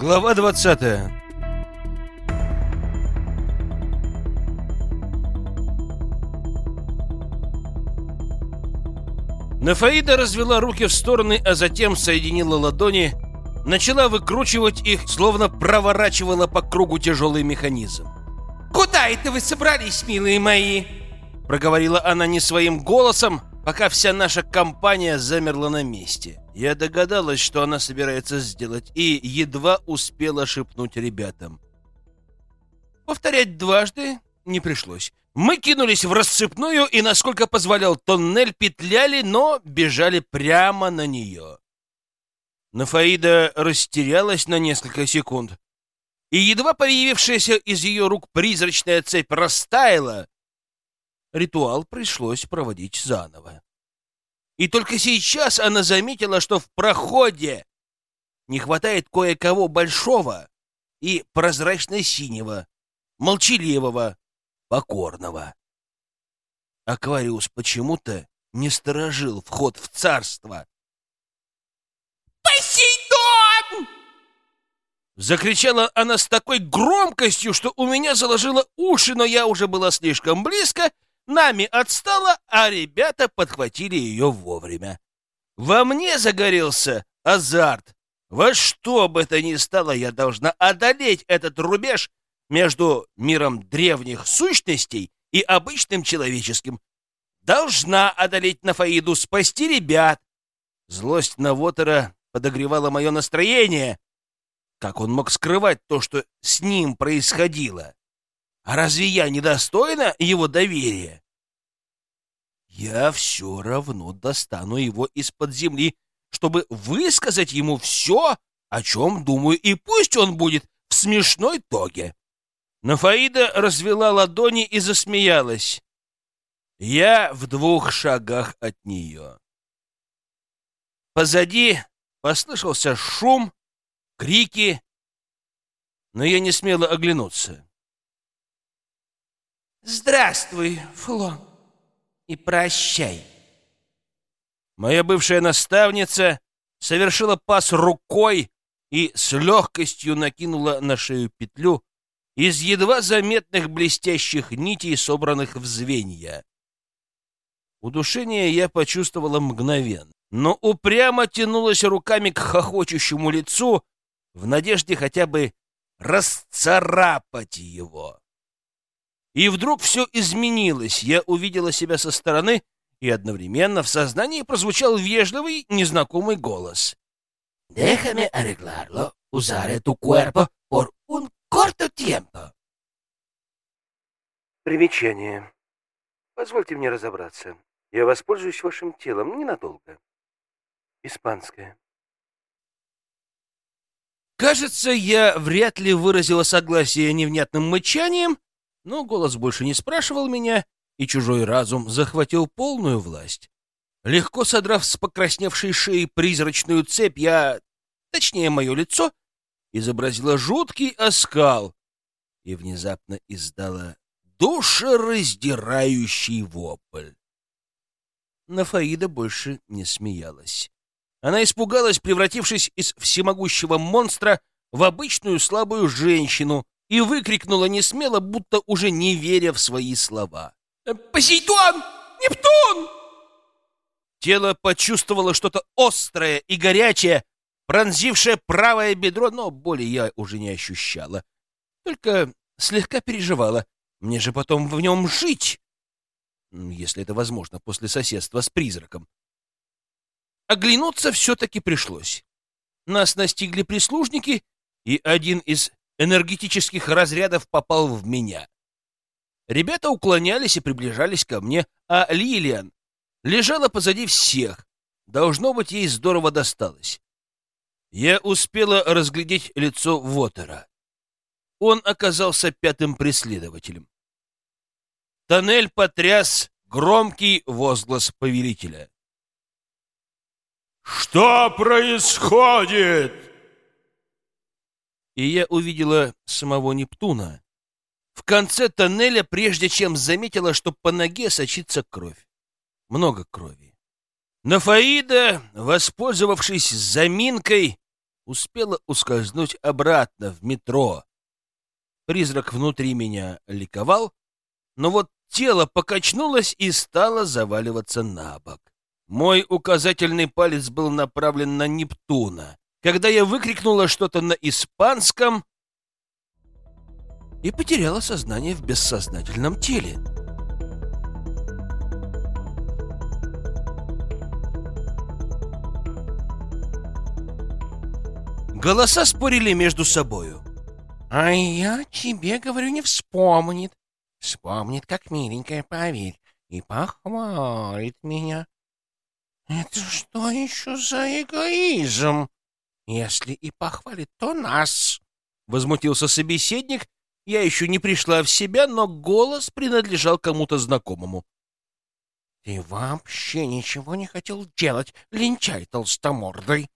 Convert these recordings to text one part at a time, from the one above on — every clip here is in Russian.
Глава 20 Нафаида развела руки в стороны, а затем соединила ладони, начала выкручивать их, словно проворачивала по кругу тяжелый механизм. «Куда это вы собрались, милые мои?» Проговорила она не своим голосом, пока вся наша компания замерла на месте. Я догадалась, что она собирается сделать, и едва успела шепнуть ребятам. Повторять дважды не пришлось. Мы кинулись в расцепную и, насколько позволял тоннель, петляли, но бежали прямо на нее. Нафаида растерялась на несколько секунд, и едва появившаяся из ее рук призрачная цепь растаяла, ритуал пришлось проводить заново. И только сейчас она заметила, что в проходе не хватает кое-кого большого и прозрачно-синего, молчаливого, покорного. Аквариус почему-то не сторожил вход в царство. «Посейдон!» Закричала она с такой громкостью, что у меня заложило уши, но я уже была слишком близко, нами отстала, а ребята подхватили ее вовремя. Во мне загорелся азарт. Во что бы это ни стало, я должна одолеть этот рубеж между миром древних сущностей и обычным человеческим. Должна одолеть Нафаиду, спасти ребят. Злость на Вотера подогревала мое настроение. Как он мог скрывать то, что с ним происходило? А разве я недостойна его доверия? Я все равно достану его из-под земли, чтобы высказать ему все, о чем думаю, и пусть он будет в смешной тоге. Нафаида развела ладони и засмеялась. Я в двух шагах от нее. Позади послышался шум, крики, но я не смела оглянуться. «Здравствуй, Фло, и прощай!» Моя бывшая наставница совершила пас рукой и с легкостью накинула на шею петлю, из едва заметных блестящих нитей, собранных в звенья. Удушение я почувствовала мгновенно, но упрямо тянулась руками к хохочущему лицу в надежде хотя бы расцарапать его. И вдруг все изменилось. Я увидела себя со стороны, и одновременно в сознании прозвучал вежливый, незнакомый голос. «Déjame arreglarlo, usaré tu cuerpo por un corto tiempo. Примечание. Позвольте мне разобраться. Я воспользуюсь вашим телом ненадолго. Испанское. Кажется, я вряд ли выразила согласие невнятным мычанием, но голос больше не спрашивал меня, и чужой разум захватил полную власть. Легко содрав с покрасневшей шеи призрачную цепь, я, точнее, мое лицо, изобразила жуткий оскал и внезапно издала душераздирающий вопль. Нафаида больше не смеялась. Она испугалась, превратившись из всемогущего монстра в обычную слабую женщину, и выкрикнула несмело, будто уже не веря в свои слова. «Посейдон! Нептун!» Тело почувствовало что-то острое и горячее, пронзившее правое бедро, но боли я уже не ощущала. Только слегка переживала. Мне же потом в нем жить, если это возможно, после соседства с призраком. Оглянуться все-таки пришлось. Нас настигли прислужники, и один из энергетических разрядов попал в меня. Ребята уклонялись и приближались ко мне, а Лилиан лежала позади всех. Должно быть, ей здорово досталось я успела разглядеть лицо Вотера. Он оказался пятым преследователем. Тоннель потряс громкий возглас повелителя. «Что происходит?» И я увидела самого Нептуна. В конце тоннеля, прежде чем заметила, что по ноге сочится кровь. Много крови. Нафаида, воспользовавшись заминкой, успела ускользнуть обратно в метро. Призрак внутри меня ликовал, но вот тело покачнулось и стало заваливаться на бок. Мой указательный палец был направлен на Нептуна. Когда я выкрикнула что-то на испанском и потеряла сознание в бессознательном теле. Голоса спорили между собою. А я тебе говорю, не вспомнит. Вспомнит, как миленькая, поверь, и похвалит меня. Это что еще за эгоизм? Если и похвалит, то нас. Возмутился собеседник. Я еще не пришла в себя, но голос принадлежал кому-то знакомому. Ты вообще ничего не хотел делать, лентяй толстомордый.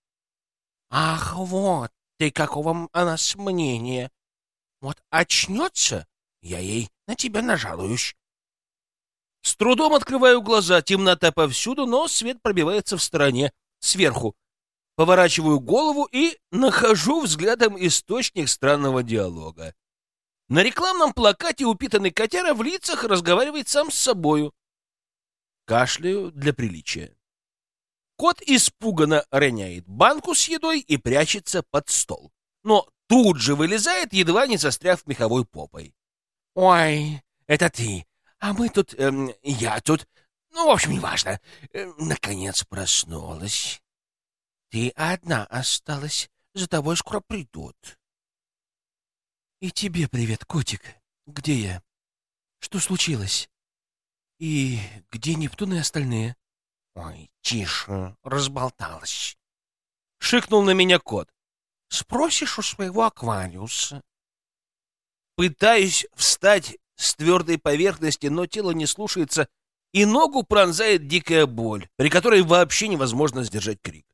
Ах, вот ты какого о нас мнения. Вот очнется, я ей на тебя нажалуюсь. С трудом открываю глаза, темнота повсюду, но свет пробивается в стороне, сверху. Поворачиваю голову и нахожу взглядом источник странного диалога. На рекламном плакате упитанный котяра в лицах разговаривает сам с собою. Кашляю для приличия. Кот испуганно роняет банку с едой и прячется под стол. Но тут же вылезает, едва не застряв меховой попой. «Ой, это ты. А мы тут... Эм, я тут... Ну, в общем, неважно. Э, наконец проснулась. Ты одна осталась. За тобой скоро придут». «И тебе привет, котик. Где я? Что случилось? И где Нептун и остальные?» «Ой, тише, разболталась». Шикнул на меня кот. «Спросишь у своего аквариуса». Пытаюсь встать с твердой поверхности, но тело не слушается, и ногу пронзает дикая боль, при которой вообще невозможно сдержать крик.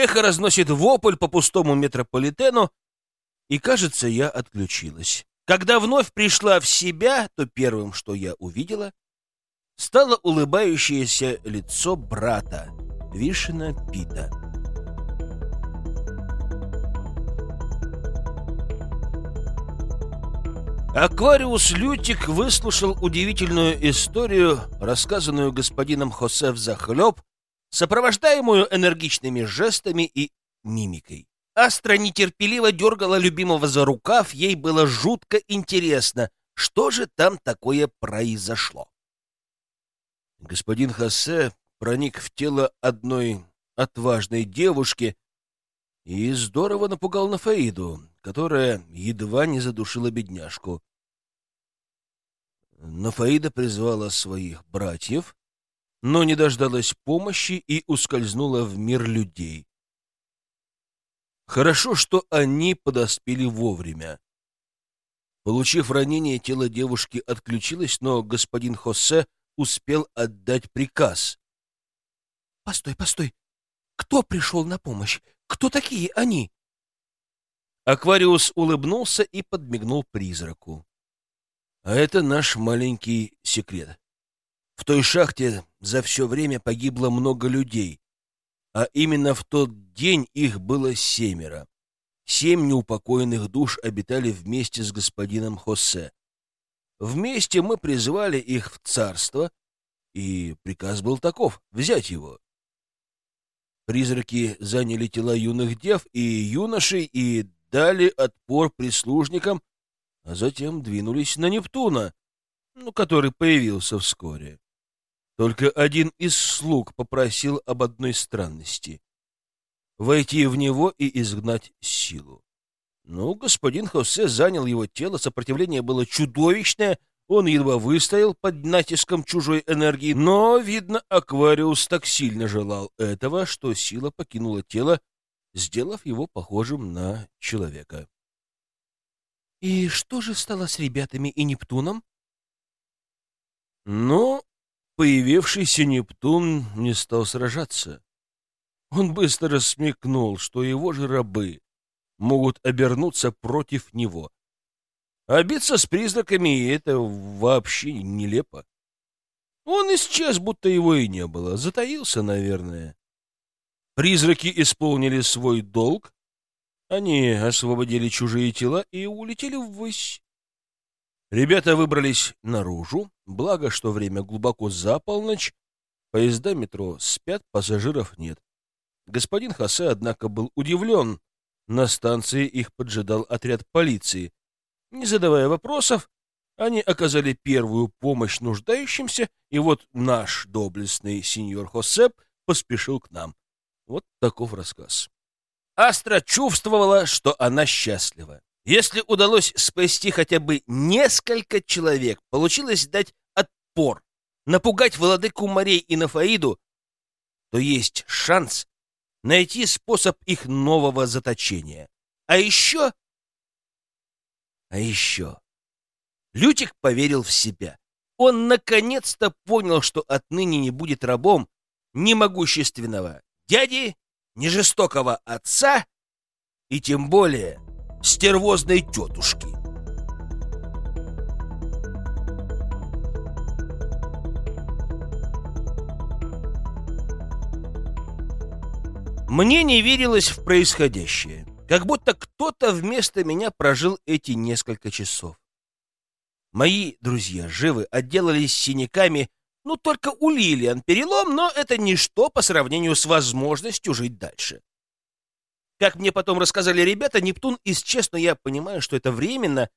Эхо разносит вопль по пустому метрополитену, и, кажется, я отключилась. Когда вновь пришла в себя, то первым, что я увидела, стало улыбающееся лицо брата, Вишина Пита. Аквариус Лютик выслушал удивительную историю, рассказанную господином Хосе взахлеб, сопровождаемую энергичными жестами и мимикой. Астра нетерпеливо дергала любимого за рукав, ей было жутко интересно, что же там такое произошло. Господин Хосе проник в тело одной отважной девушки и здорово напугал Нафаиду, которая едва не задушила бедняжку. Нафаида призвала своих братьев, но не дождалась помощи и ускользнула в мир людей. Хорошо, что они подоспели вовремя. Получив ранение, тело девушки отключилось, но господин Хосе успел отдать приказ. — Постой, постой! Кто пришел на помощь? Кто такие они? Аквариус улыбнулся и подмигнул призраку. А это наш маленький секрет. В той шахте за все время погибло много людей, а именно в тот день их было семеро. Семь неупокоенных душ обитали вместе с господином Хосе. Вместе мы призвали их в царство, и приказ был таков — взять его. Призраки заняли тела юных дев и юношей и дали отпор прислужникам, а затем двинулись на Нептуна, ну, который появился вскоре. Только один из слуг попросил об одной странности — войти в него и изгнать силу. Ну, господин Хосе занял его тело, сопротивление было чудовищное, он едва выстоял под натиском чужой энергии, но, видно, Аквариус так сильно желал этого, что сила покинула тело, сделав его похожим на человека. И что же стало с ребятами и Нептуном? Но появившийся Нептун не стал сражаться. Он быстро смекнул, что его же рабы могут обернуться против него. А биться с призраками — это вообще нелепо. Он исчез, будто его и не было. Затаился, наверное. Призраки исполнили свой долг Они освободили чужие тела и улетели ввысь. Ребята выбрались наружу, благо, что время глубоко за полночь, поезда метро спят, пассажиров нет. Господин Хосе, однако, был удивлен. На станции их поджидал отряд полиции. Не задавая вопросов, они оказали первую помощь нуждающимся, и вот наш доблестный сеньор Хосеп поспешил к нам. Вот таков рассказ. Астра чувствовала, что она счастлива. Если удалось спасти хотя бы несколько человек, получилось дать отпор, напугать владыку морей и Нафаиду, то есть шанс найти способ их нового заточения. А еще... А еще... Лютик поверил в себя. Он наконец-то понял, что отныне не будет рабом ни могущественного дяди, ни жестокого отца и тем более стервозной тетушки. Мне не верилось в происходящее, как будто кто-то вместо меня прожил эти несколько часов. Мои друзья живы, отделались синяками, ну, только у Лилиан перелом, но это ничто по сравнению с возможностью жить дальше. Как мне потом рассказали ребята, Нептун исчез, но я понимаю, что это временно.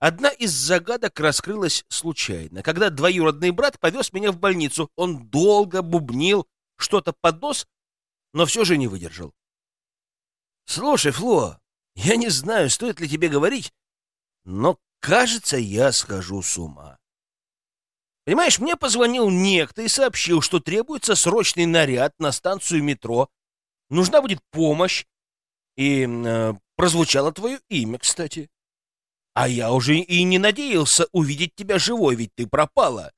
Одна из загадок раскрылась случайно. Когда двоюродный брат повез меня в больницу, он долго бубнил что-то под нос, но все же не выдержал. «Слушай, Фло, я не знаю, стоит ли тебе говорить, но, кажется, я схожу с ума. Понимаешь, мне позвонил некто и сообщил, что требуется срочный наряд на станцию метро. Нужна будет помощь. И э, прозвучало твое имя, кстати. А я уже и не надеялся увидеть тебя живой, ведь ты пропала.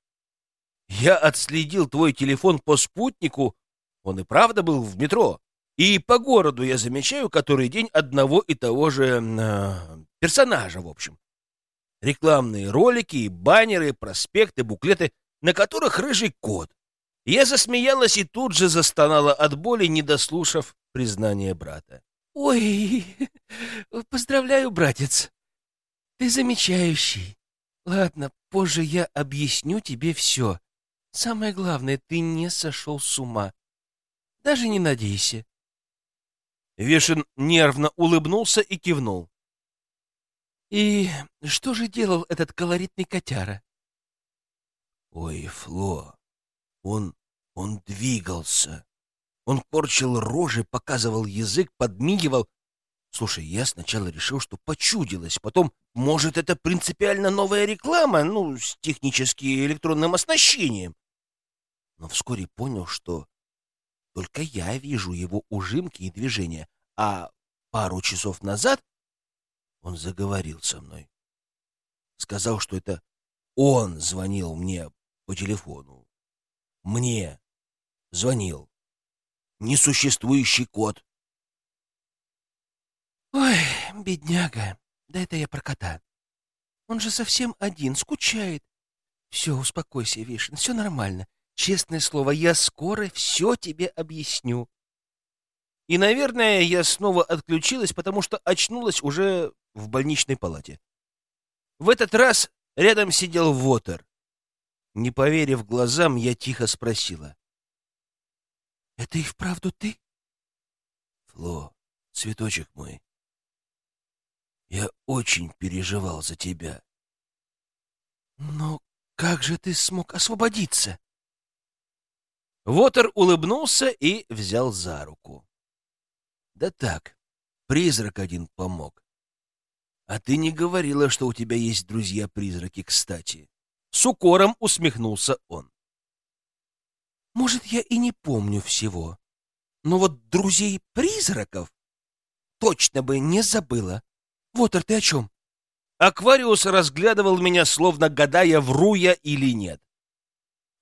Я отследил твой телефон по спутнику. Он и правда был в метро. И по городу я замечаю который день одного и того же э, персонажа, в общем рекламные ролики и баннеры, проспекты, буклеты, на которых рыжий кот. Я засмеялась и тут же застонала от боли, не дослушав признание брата. «Ой, поздравляю, братец. Ты замечающий. Ладно, позже я объясню тебе все. Самое главное, ты не сошел с ума. Даже не надейся». Вишен нервно улыбнулся и кивнул. И что же делал этот колоритный котяра? Ой, Фло, он... он двигался. Он корчил рожи, показывал язык, подмигивал. Слушай, я сначала решил, что почудилось. Потом, может, это принципиально новая реклама, ну, с технически электронным оснащением. Но вскоре понял, что только я вижу его ужимки и движения, а пару часов назад он заговорил со мной. Сказал, что это он звонил мне по телефону. Мне звонил. Несуществующий кот. Ой, бедняга, да это я про кота. Он же совсем один, скучает. Все, успокойся, Вишен, все нормально. Честное слово, я скоро все тебе объясню. И, наверное, я снова отключилась, потому что очнулась уже в больничной палате. В этот раз рядом сидел Вотер. Не поверив глазам, я тихо спросила. — Это и вправду ты? — Фло, цветочек мой, я очень переживал за тебя. — Но как же ты смог освободиться? Вотер улыбнулся и взял за руку. — Да так, призрак один помог. «А ты не говорила, что у тебя есть друзья-призраки, кстати». С укором усмехнулся он. «Может, я и не помню всего, но вот друзей-призраков точно бы не забыла. Вот, ты о чем?» Аквариус разглядывал меня, словно гадая, вру я или нет.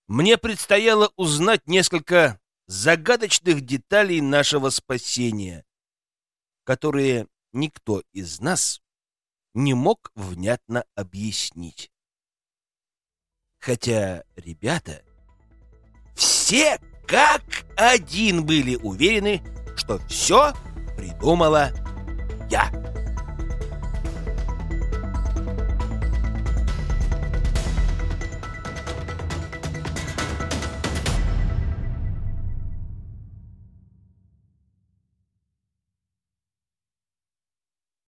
Мне предстояло узнать несколько загадочных деталей нашего спасения, которые никто из нас не мог внятно объяснить. Хотя ребята все как один были уверены, что все придумала я.